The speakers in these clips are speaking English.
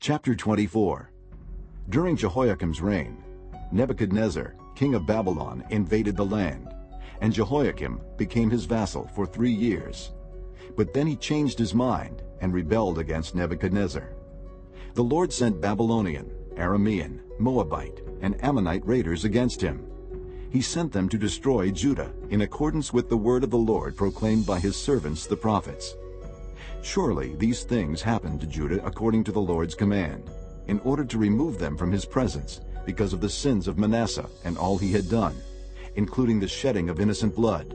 Chapter 24 During Jehoiakim's reign, Nebuchadnezzar, king of Babylon, invaded the land, and Jehoiakim became his vassal for three years. But then he changed his mind and rebelled against Nebuchadnezzar. The Lord sent Babylonian, Aramean, Moabite, and Ammonite raiders against him. He sent them to destroy Judah in accordance with the word of the Lord proclaimed by his servants the prophets. Surely these things happened to Judah according to the Lord's command, in order to remove them from his presence because of the sins of Manasseh and all he had done, including the shedding of innocent blood.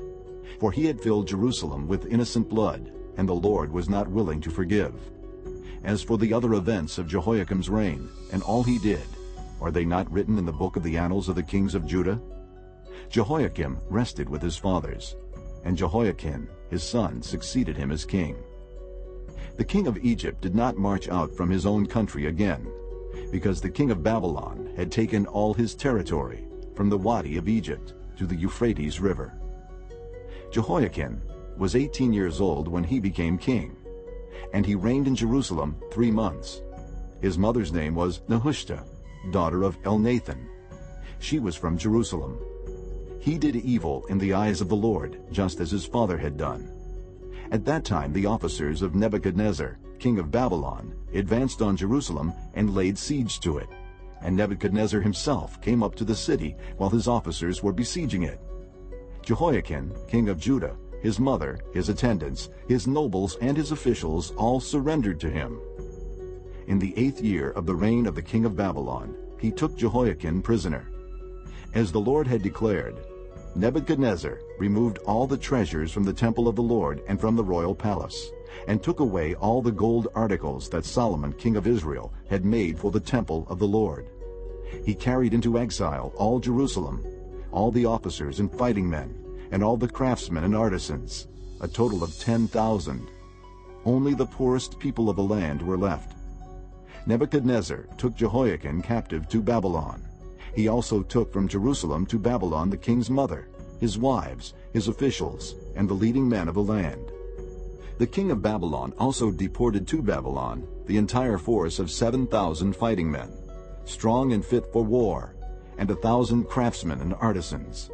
For he had filled Jerusalem with innocent blood, and the Lord was not willing to forgive. As for the other events of Jehoiakim's reign, and all he did, are they not written in the book of the annals of the kings of Judah? Jehoiakim rested with his fathers, and Jehoiachin his son succeeded him as king. The king of Egypt did not march out from his own country again, because the king of Babylon had taken all his territory, from the Wadi of Egypt to the Euphrates River. Jehoiachin was 18 years old when he became king, and he reigned in Jerusalem three months. His mother's name was Nehushta, daughter of Elnathan. She was from Jerusalem. He did evil in the eyes of the Lord, just as his father had done. At that time the officers of Nebuchadnezzar, king of Babylon, advanced on Jerusalem and laid siege to it. And Nebuchadnezzar himself came up to the city while his officers were besieging it. Jehoiachin, king of Judah, his mother, his attendants, his nobles, and his officials all surrendered to him. In the eighth year of the reign of the king of Babylon, he took Jehoiachin prisoner. As the Lord had declared, Nebuchadnezzar removed all the treasures from the temple of the Lord and from the royal palace, and took away all the gold articles that Solomon king of Israel had made for the temple of the Lord. He carried into exile all Jerusalem, all the officers and fighting men, and all the craftsmen and artisans, a total of 10,000. Only the poorest people of the land were left. Nebuchadnezzar took Jehoiachin captive to Babylon. He also took from Jerusalem to Babylon the king's mother, his wives, his officials, and the leading men of the land. The king of Babylon also deported to Babylon the entire force of 7,000 fighting men, strong and fit for war, and a thousand craftsmen and artisans.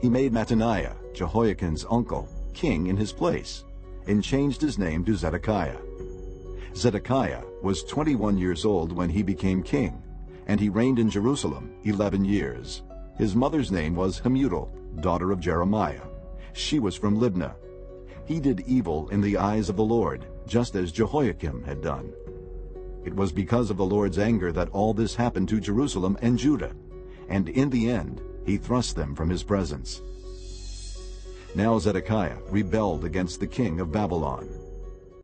He made Mattaniah, Jehoiachin's uncle, king in his place, and changed his name to Zedekiah. Zedekiah was 21 years old when he became king, and he reigned in Jerusalem 11 years. His mother's name was Hamutal, daughter of Jeremiah. She was from Libnah. He did evil in the eyes of the Lord, just as Jehoiakim had done. It was because of the Lord's anger that all this happened to Jerusalem and Judah, and in the end he thrust them from his presence. Now Zedekiah rebelled against the king of Babylon,